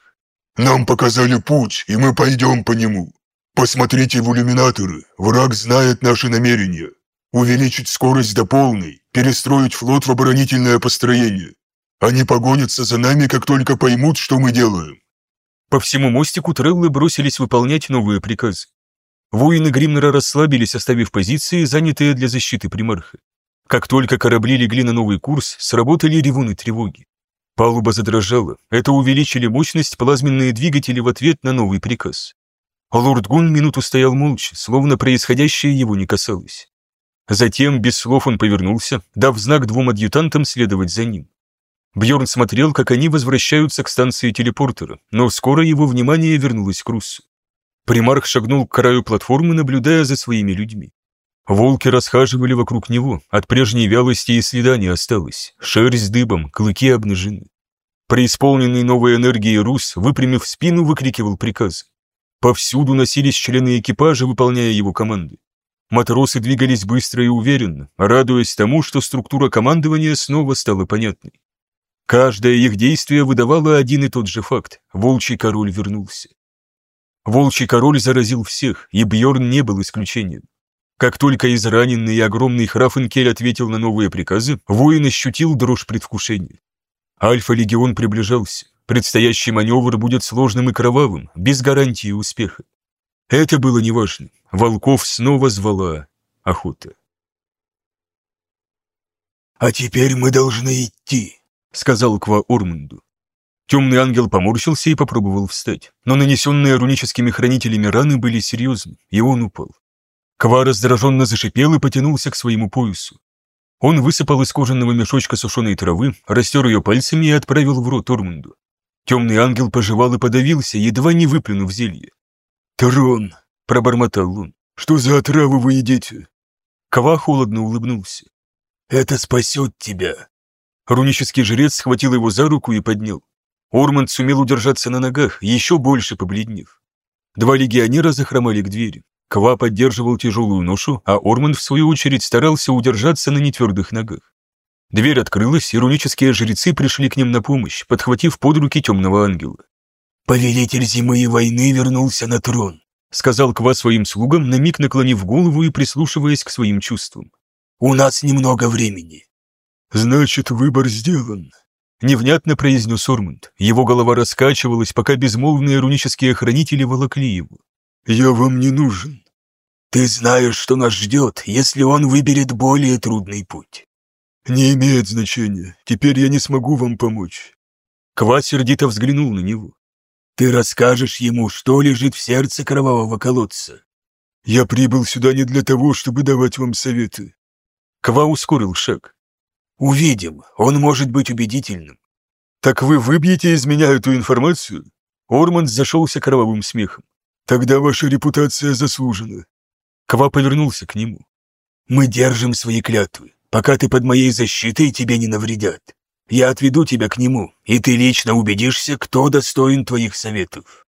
«Нам показали путь, и мы пойдем по нему. Посмотрите в иллюминаторы, враг знает наши намерения. Увеличить скорость до полной, перестроить флот в оборонительное построение. Они погонятся за нами, как только поймут, что мы делаем. По всему мостику треллы бросились выполнять новые приказы. Воины Гримнера расслабились, оставив позиции, занятые для защиты примарха. Как только корабли легли на новый курс, сработали ревуны тревоги. Палуба задрожала, это увеличили мощность плазменные двигатели в ответ на новый приказ. Лорд Гун минуту стоял молча, словно происходящее его не касалось. Затем, без слов, он повернулся, дав знак двум адъютантам следовать за ним. Бьорн смотрел, как они возвращаются к станции телепортера, но скоро его внимание вернулось к Руссу. Примарх шагнул к краю платформы, наблюдая за своими людьми. Волки расхаживали вокруг него, от прежней вялости и следа не осталось, шерсть дыбом, клыки обнажены. Преисполненный новой энергией Рус, выпрямив спину, выкрикивал приказы. Повсюду носились члены экипажа, выполняя его команды. Матросы двигались быстро и уверенно, радуясь тому, что структура командования снова стала понятной. Каждое их действие выдавало один и тот же факт – волчий король вернулся. Волчий король заразил всех, и Бьорн не был исключением. Как только израненный и огромный Храфенкель ответил на новые приказы, воин ощутил дрожь предвкушения. Альфа-легион приближался. Предстоящий маневр будет сложным и кровавым, без гарантии успеха. Это было неважно. Волков снова звала охота. «А теперь мы должны идти», — сказал Ква Ормунду. Темный ангел поморщился и попробовал встать, но нанесенные руническими хранителями раны были серьезны, и он упал. Ква раздраженно зашипел и потянулся к своему поясу. Он высыпал из кожаного мешочка сушеной травы, растер ее пальцами и отправил в рот Ормунду. Темный ангел пожевал и подавился, едва не выплюнув зелье. «Трон!» — пробормотал он. «Что за отраву вы едите?» Ква холодно улыбнулся. «Это спасет тебя!» Рунический жрец схватил его за руку и поднял. Орманд сумел удержаться на ногах, еще больше побледнев. Два легионера захромали к двери. Ква поддерживал тяжелую ношу, а Орманд, в свою очередь, старался удержаться на нетвердых ногах. Дверь открылась, и рунические жрецы пришли к ним на помощь, подхватив под руки темного ангела. «Повелитель зимы и войны вернулся на трон», сказал Ква своим слугам, на миг наклонив голову и прислушиваясь к своим чувствам. «У нас немного времени». «Значит, выбор сделан», — невнятно произнес Ормунд. Его голова раскачивалась, пока безмолвные рунические хранители волокли его. «Я вам не нужен». «Ты знаешь, что нас ждет, если он выберет более трудный путь». «Не имеет значения. Теперь я не смогу вам помочь». Ква сердито взглянул на него. «Ты расскажешь ему, что лежит в сердце кровавого колодца?» «Я прибыл сюда не для того, чтобы давать вам советы». Ква ускорил шаг. «Увидим. Он может быть убедительным». «Так вы выбьете из меня эту информацию?» Орманд зашелся кровавым смехом. «Тогда ваша репутация заслужена». Ква повернулся к нему. «Мы держим свои клятвы. Пока ты под моей защитой, тебе не навредят. Я отведу тебя к нему, и ты лично убедишься, кто достоин твоих советов».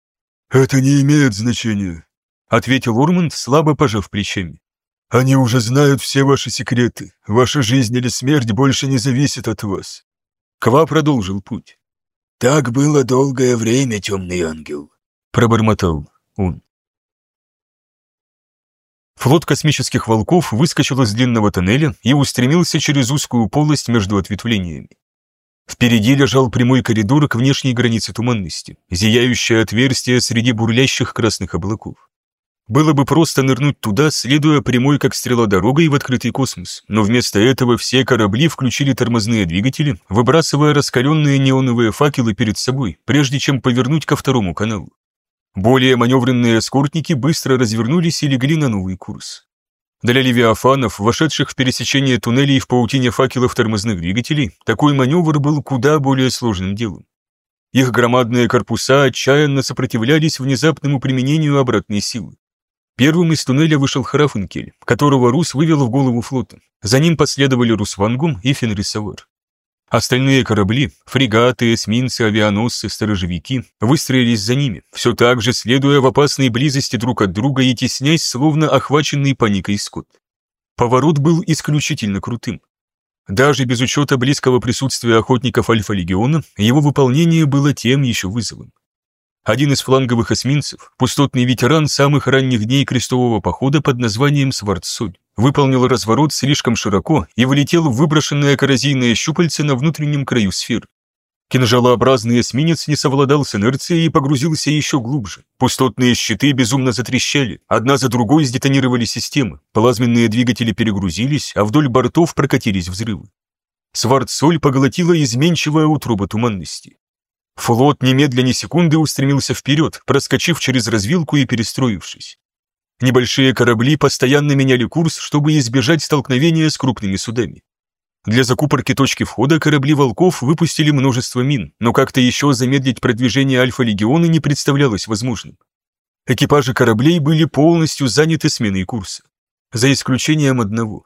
«Это не имеет значения», — ответил Урманд, слабо пожав плечами. «Они уже знают все ваши секреты. Ваша жизнь или смерть больше не зависит от вас». Ква продолжил путь. «Так было долгое время, темный ангел», — пробормотал он. Флот космических волков выскочил из длинного тоннеля и устремился через узкую полость между ответвлениями. Впереди лежал прямой коридор к внешней границе туманности, зияющее отверстие среди бурлящих красных облаков. Было бы просто нырнуть туда, следуя прямой как стрела дорогой в открытый космос, но вместо этого все корабли включили тормозные двигатели, выбрасывая раскаленные неоновые факелы перед собой, прежде чем повернуть ко второму каналу. Более маневренные эскортники быстро развернулись и легли на новый курс. Для левиафанов, вошедших в пересечение туннелей в паутине факелов тормозных двигателей, такой маневр был куда более сложным делом. Их громадные корпуса отчаянно сопротивлялись внезапному применению обратной силы. Первым из туннеля вышел Харафенкель, которого Рус вывел в голову флота. За ним последовали Русвангум и Фенрисавар. Остальные корабли, фрегаты, эсминцы, авианосцы, сторожевики, выстроились за ними, все так же следуя в опасной близости друг от друга и теснясь, словно охваченный паникой скот. Поворот был исключительно крутым. Даже без учета близкого присутствия охотников Альфа-легиона, его выполнение было тем еще вызовом. Один из фланговых эсминцев, пустотный ветеран самых ранних дней крестового похода под названием Свардсоль, выполнил разворот слишком широко и влетел в выброшенное коррозийное щупальце на внутреннем краю сфер. Кинжалообразный эсминец не совладал с инерцией и погрузился еще глубже. Пустотные щиты безумно затрещали, одна за другой сдетонировали системы, плазменные двигатели перегрузились, а вдоль бортов прокатились взрывы. Свардсоль поглотила изменчивая утроба туманности. Флот немедленно секунды устремился вперед, проскочив через развилку и перестроившись. Небольшие корабли постоянно меняли курс, чтобы избежать столкновения с крупными судами. Для закупорки точки входа корабли «Волков» выпустили множество мин, но как-то еще замедлить продвижение Альфа-легиона не представлялось возможным. Экипажи кораблей были полностью заняты сменой курса. За исключением одного.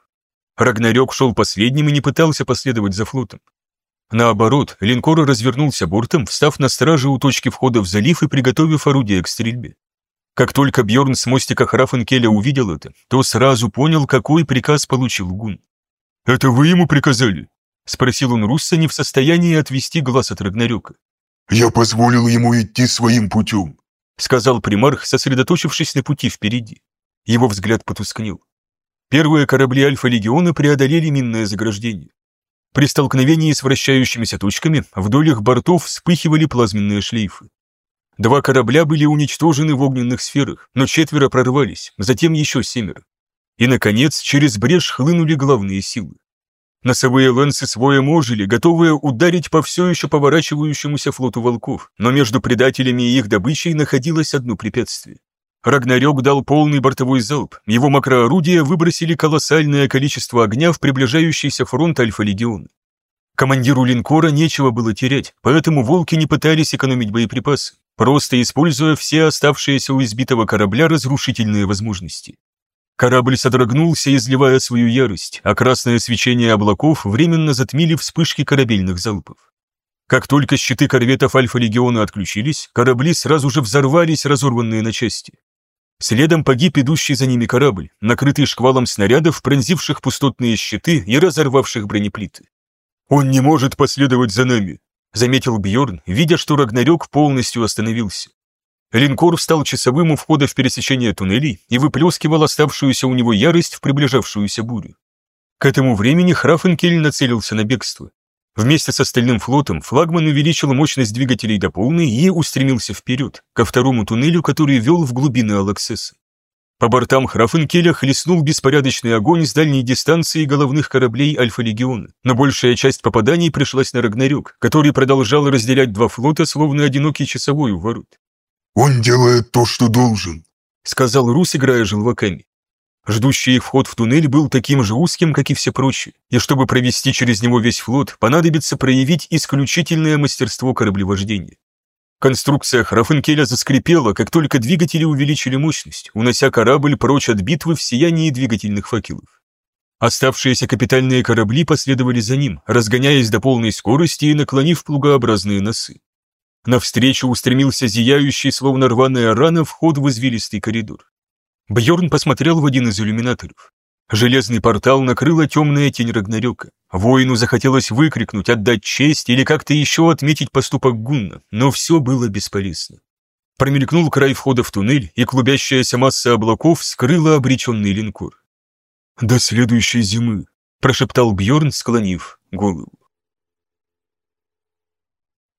Рагнарёк шел последним и не пытался последовать за флотом. Наоборот, линкор развернулся бортом, встав на страже у точки входа в залив и приготовив орудие к стрельбе. Как только Бьорн с мостика Храфенкеля увидел это, то сразу понял, какой приказ получил Гун. «Это вы ему приказали?» — спросил он Русса, не в состоянии отвести глаз от Рагнарёка. «Я позволил ему идти своим путем», — сказал примарх, сосредоточившись на пути впереди. Его взгляд потускнел. Первые корабли Альфа-легиона преодолели минное заграждение. При столкновении с вращающимися точками вдоль их бортов вспыхивали плазменные шлейфы. Два корабля были уничтожены в огненных сферах, но четверо прорвались, затем еще семеро. И, наконец, через брешь хлынули главные силы. Носовые ланцы своем ожили, готовые ударить по все еще поворачивающемуся флоту волков, но между предателями и их добычей находилось одно препятствие. Рагнарёк дал полный бортовой залп, его макроорудия выбросили колоссальное количество огня в приближающийся фронт Альфа-легиона. Командиру линкора нечего было терять, поэтому волки не пытались экономить боеприпасы, просто используя все оставшиеся у избитого корабля разрушительные возможности. Корабль содрогнулся, изливая свою ярость, а красное свечение облаков временно затмили вспышки корабельных залпов. Как только щиты корветов Альфа-легиона отключились, корабли сразу же взорвались, разорванные на части. Следом погиб идущий за ними корабль, накрытый шквалом снарядов, пронзивших пустотные щиты и разорвавших бронеплиты. «Он не может последовать за нами», — заметил Бьорн, видя, что Рагнарёк полностью остановился. Линкор встал часовым у входа в пересечение туннелей и выплескивал оставшуюся у него ярость в приближавшуюся бурю. К этому времени Храфенкель нацелился на бегство. Вместе с остальным флотом флагман увеличил мощность двигателей до полной и устремился вперед, ко второму туннелю, который вел в глубины Алаксеса. По бортам Храфенкеля хлестнул беспорядочный огонь с дальней дистанции головных кораблей Альфа-легиона, но большая часть попаданий пришлась на Рагнарёк, который продолжал разделять два флота, словно одинокий часовой у ворот. «Он делает то, что должен», — сказал Рус, играя желваками. Ждущий их вход в туннель был таким же узким, как и все прочие, и чтобы провести через него весь флот, понадобится проявить исключительное мастерство кораблевождения. Конструкция Храфенкеля заскрипела, как только двигатели увеличили мощность, унося корабль прочь от битвы в сиянии двигательных факелов. Оставшиеся капитальные корабли последовали за ним, разгоняясь до полной скорости и наклонив плугообразные носы. Навстречу устремился зияющий, словно рваная рана, вход в извилистый коридор. Бьорн посмотрел в один из иллюминаторов. Железный портал накрыла темная тень Рагнарёка. Воину захотелось выкрикнуть, отдать честь или как-то еще отметить поступок Гунна, но все было бесполезно. Промелькнул край входа в туннель, и клубящаяся масса облаков скрыла обреченный линкор. «До следующей зимы», — прошептал Бьорн, склонив голову.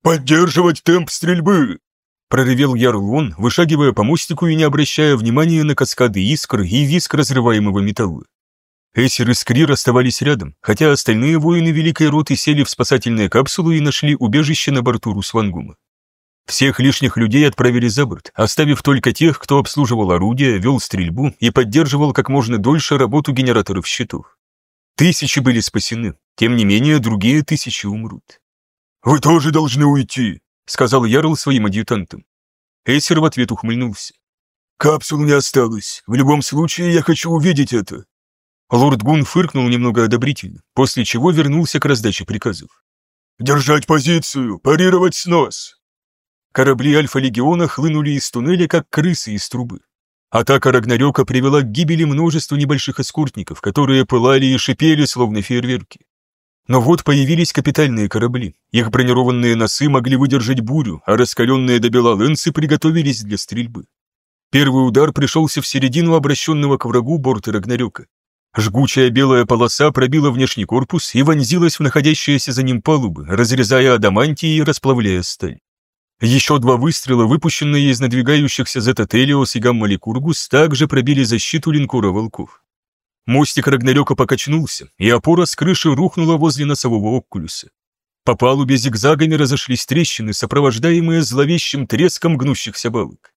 «Поддерживать темп стрельбы!» Проревел Ярлон, вышагивая по мостику и не обращая внимания на каскады искр и виск разрываемого металла. Эсер и Скрир оставались рядом, хотя остальные воины Великой Роты сели в спасательные капсулы и нашли убежище на борту Русвангума. Всех лишних людей отправили за борт, оставив только тех, кто обслуживал орудия, вел стрельбу и поддерживал как можно дольше работу генераторов щитов. Тысячи были спасены, тем не менее другие тысячи умрут. «Вы тоже должны уйти», — сказал Ярл своим адъютантам. Эйсер в ответ ухмыльнулся. «Капсул не осталось. В любом случае, я хочу увидеть это». Лорд Гун фыркнул немного одобрительно, после чего вернулся к раздаче приказов. «Держать позицию! Парировать снос!» Корабли Альфа-легиона хлынули из туннеля, как крысы из трубы. Атака Рагнарёка привела к гибели множества небольших эскортников, которые пылали и шипели, словно фейерверки. Но вот появились капитальные корабли. Их бронированные носы могли выдержать бурю, а раскаленные до бела лэнсы приготовились для стрельбы. Первый удар пришелся в середину обращенного к врагу борта Рагнарёка. Жгучая белая полоса пробила внешний корпус и вонзилась в находящиеся за ним палубы, разрезая адамантии и расплавляя сталь. Еще два выстрела, выпущенные из надвигающихся Зета Телиос и Гамма Ликургус, также пробили защиту линкора волков. Мостик Рагнарёка покачнулся, и опора с крыши рухнула возле носового окулюса. По палубе зигзагами разошлись трещины, сопровождаемые зловещим треском гнущихся балок.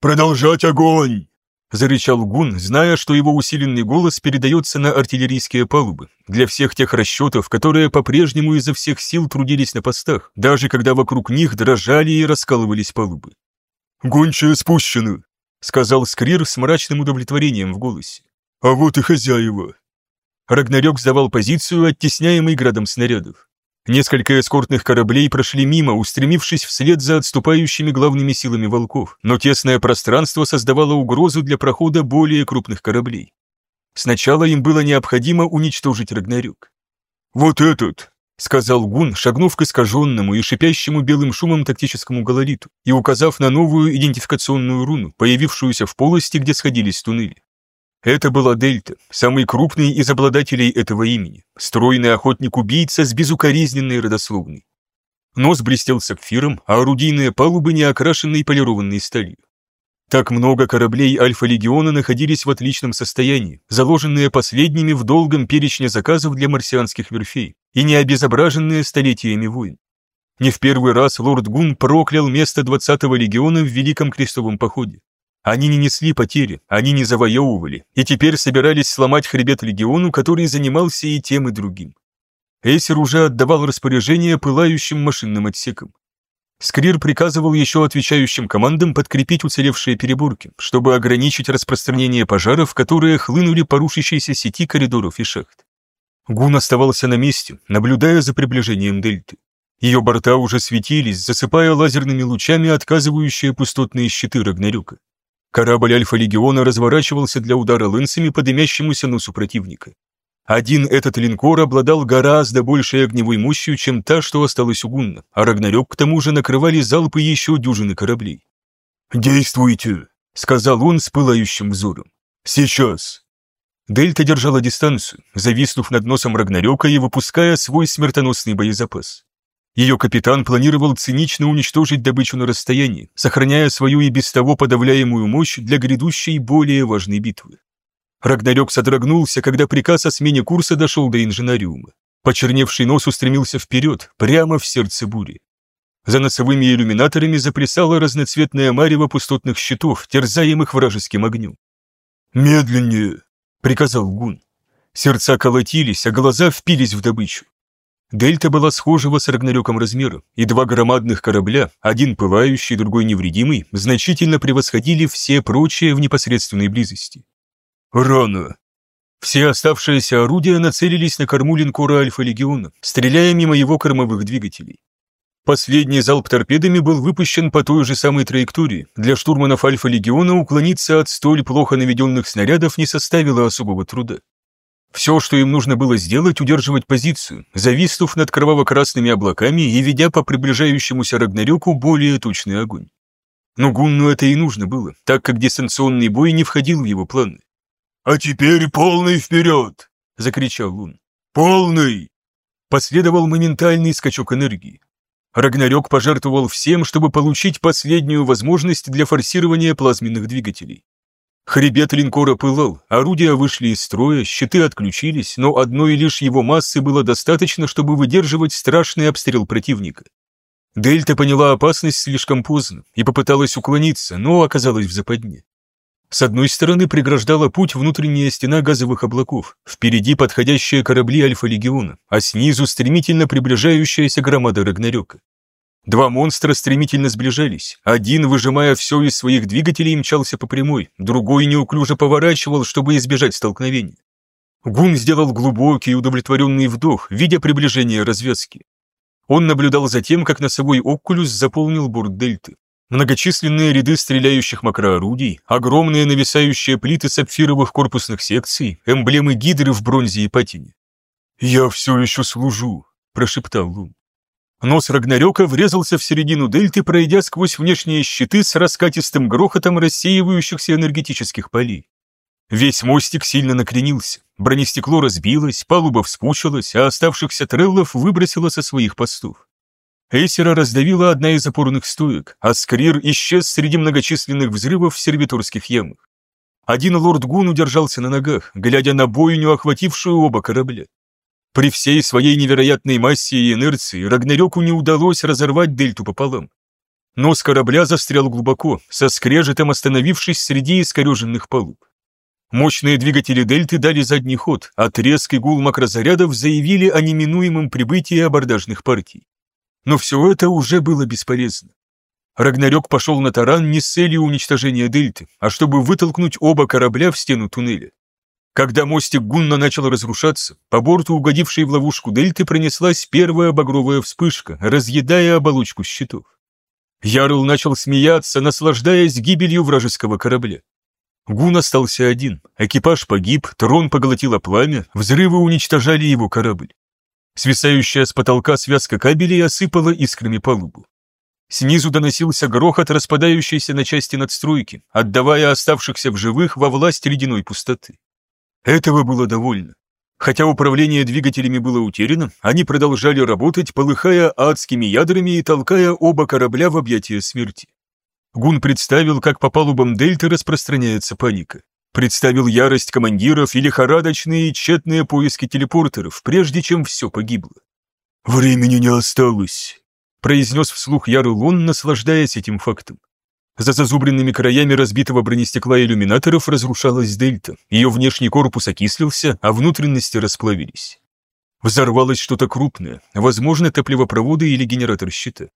«Продолжать огонь!» — зарычал Гун, зная, что его усиленный голос передается на артиллерийские палубы, для всех тех расчетов, которые по-прежнему изо всех сил трудились на постах, даже когда вокруг них дрожали и раскалывались палубы. «Гончая спущена», — сказал Скрир с мрачным удовлетворением в голосе. А вот и хозяева. Рагнарёк сдавал позицию, оттесняемый градом снарядов. Несколько эскортных кораблей прошли мимо, устремившись вслед за отступающими главными силами волков, но тесное пространство создавало угрозу для прохода более крупных кораблей. Сначала им было необходимо уничтожить Рагнарёк. «Вот этот!» — сказал Гун, шагнув к искаженному и шипящему белым шумом тактическому гололиту и указав на новую идентификационную руну, появившуюся в полости, где сходились туннели. Это была Дельта, самый крупный из обладателей этого имени, стройный охотник-убийца с безукоризненной родословной. Нос блестел сапфиром, а орудийные палубы не окрашенной полированной сталью. Так много кораблей Альфа-легиона находились в отличном состоянии, заложенные последними в долгом перечне заказов для марсианских верфей и не обезображенные столетиями войн. Не в первый раз лорд Гун проклял место 20-го легиона в Великом Крестовом походе. Они не несли потери, они не завоевывали, и теперь собирались сломать хребет легиону, который занимался и тем, и другим. Эйсер уже отдавал распоряжение пылающим машинным отсекам. Скрир приказывал еще отвечающим командам подкрепить уцелевшие переборки, чтобы ограничить распространение пожаров, которые хлынули по рушащейся сети коридоров и шахт. Гун оставался на месте, наблюдая за приближением дельты. Ее борта уже светились, засыпая лазерными лучами отказывающие пустотные щиты Рагнарёка. Корабль Альфа-легиона разворачивался для удара лынцами по дымящемуся носу противника. Один этот линкор обладал гораздо большей огневой мощью, чем та, что осталась у Гунна, а Рагнарёк к тому же накрывали залпы еще дюжины кораблей. «Действуйте!» — сказал он с пылающим взором. «Сейчас!» Дельта держала дистанцию, зависнув над носом Рагнарёка и выпуская свой смертоносный боезапас. Ее капитан планировал цинично уничтожить добычу на расстоянии, сохраняя свою и без того подавляемую мощь для грядущей более важной битвы. Рагнарёк содрогнулся, когда приказ о смене курса дошел до инженариума. Почерневший нос устремился вперед, прямо в сердце бури. За носовыми иллюминаторами заплясала разноцветная марево пустотных щитов, терзаемых вражеским огнем. «Медленнее!» — приказал Гун. Сердца колотились, а глаза впились в добычу. Дельта была схожего с Рагнарёком размера, и два громадных корабля, один пылающий, другой невредимый, значительно превосходили все прочие в непосредственной близости. Рано. Все оставшиеся орудия нацелились на корму линкора Альфа-легиона, стреляя мимо его кормовых двигателей. Последний залп торпедами был выпущен по той же самой траектории. Для штурманов Альфа-легиона уклониться от столь плохо наведенных снарядов не составило особого труда. Все, что им нужно было сделать, удерживать позицию, зависнув над кроваво-красными облаками и ведя по приближающемуся Рагнарёку более точный огонь. Но Гунну это и нужно было, так как дистанционный бой не входил в его планы. «А теперь полный вперед!» — закричал он. «Полный!» Последовал моментальный скачок энергии. Рагнарёк пожертвовал всем, чтобы получить последнюю возможность для форсирования плазменных двигателей. Хребет линкора пылал, орудия вышли из строя, щиты отключились, но одной лишь его массы было достаточно, чтобы выдерживать страшный обстрел противника. Дельта поняла опасность слишком поздно и попыталась уклониться, но оказалась в западне. С одной стороны преграждала путь внутренняя стена газовых облаков, впереди подходящие корабли Альфа-легиона, а снизу стремительно приближающаяся громада Рагнарёка. Два монстра стремительно сближались. Один, выжимая все из своих двигателей, мчался по прямой, другой неуклюже поворачивал, чтобы избежать столкновения. Гун сделал глубокий удовлетворенный вдох, видя приближение развязки. Он наблюдал за тем, как носовой окулюс заполнил борт дельты. Многочисленные ряды стреляющих макроорудий, огромные нависающие плиты сапфировых корпусных секций, эмблемы гидры в бронзе и патине. «Я все еще служу», – прошептал Лун. Нос Рагнарёка врезался в середину дельты, пройдя сквозь внешние щиты с раскатистым грохотом рассеивающихся энергетических полей. Весь мостик сильно накренился, бронестекло разбилось, палуба вспучилась, а оставшихся треллов выбросило со своих постов. Эйсера раздавила одна из опорных стоек, а Скрир исчез среди многочисленных взрывов в сервиторских ямах. Один лорд Гун удержался на ногах, глядя на бойню, охватившую оба корабля. При всей своей невероятной массе и инерции Рагнарёку не удалось разорвать дельту пополам. Нос корабля застрял глубоко, со скрежетом остановившись среди искореженных палуб. Мощные двигатели дельты дали задний ход, а треск и гул макрозарядов заявили о неминуемом прибытии абордажных партий. Но все это уже было бесполезно. Рагнарёк пошел на таран не с целью уничтожения дельты, а чтобы вытолкнуть оба корабля в стену туннеля. Когда мостик Гунна начал разрушаться, по борту угодившей в ловушку дельты пронеслась первая багровая вспышка, разъедая оболочку щитов. Ярл начал смеяться, наслаждаясь гибелью вражеского корабля. Гун остался один, экипаж погиб, трон поглотило пламя, взрывы уничтожали его корабль. Свисающая с потолка связка кабелей осыпала искрами палубу. Снизу доносился грохот распадающейся на части надстройки, отдавая оставшихся в живых во власть ледяной пустоты. Этого было довольно. Хотя управление двигателями было утеряно, они продолжали работать, полыхая адскими ядрами и толкая оба корабля в объятия смерти. Гун представил, как по палубам Дельты распространяется паника. Представил ярость командиров и лихорадочные и тщетные поиски телепортеров, прежде чем все погибло. «Времени не осталось», — произнес вслух Яру Лон, наслаждаясь этим фактом. За зазубренными краями разбитого бронестекла иллюминаторов разрушалась дельта, ее внешний корпус окислился, а внутренности расплавились. Взорвалось что-то крупное, возможно, топливопроводы или генератор щита.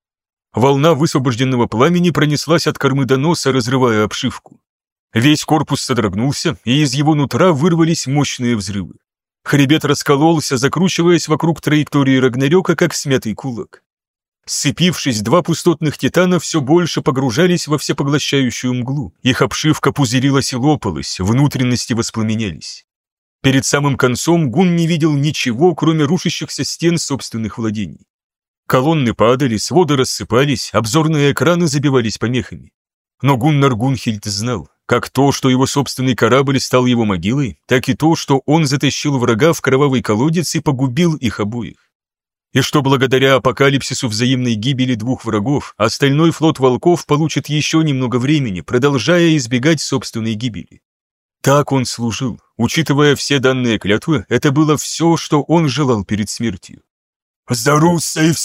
Волна высвобожденного пламени пронеслась от кормы до носа, разрывая обшивку. Весь корпус содрогнулся, и из его нутра вырвались мощные взрывы. Хребет раскололся, закручиваясь вокруг траектории Рагнарёка, как смятый кулак. Сцепившись, два пустотных титана все больше погружались во всепоглощающую мглу. Их обшивка пузырилась и лопалась, внутренности воспламенялись. Перед самым концом Гун не видел ничего, кроме рушащихся стен собственных владений. Колонны падали, своды рассыпались, обзорные экраны забивались помехами. Но Гуннар Гунхильд знал, как то, что его собственный корабль стал его могилой, так и то, что он затащил врага в кровавый колодец и погубил их обоих и что благодаря апокалипсису взаимной гибели двух врагов остальной флот волков получит еще немного времени, продолжая избегать собственной гибели. Так он служил. Учитывая все данные клятвы, это было все, что он желал перед смертью. «За Русса и все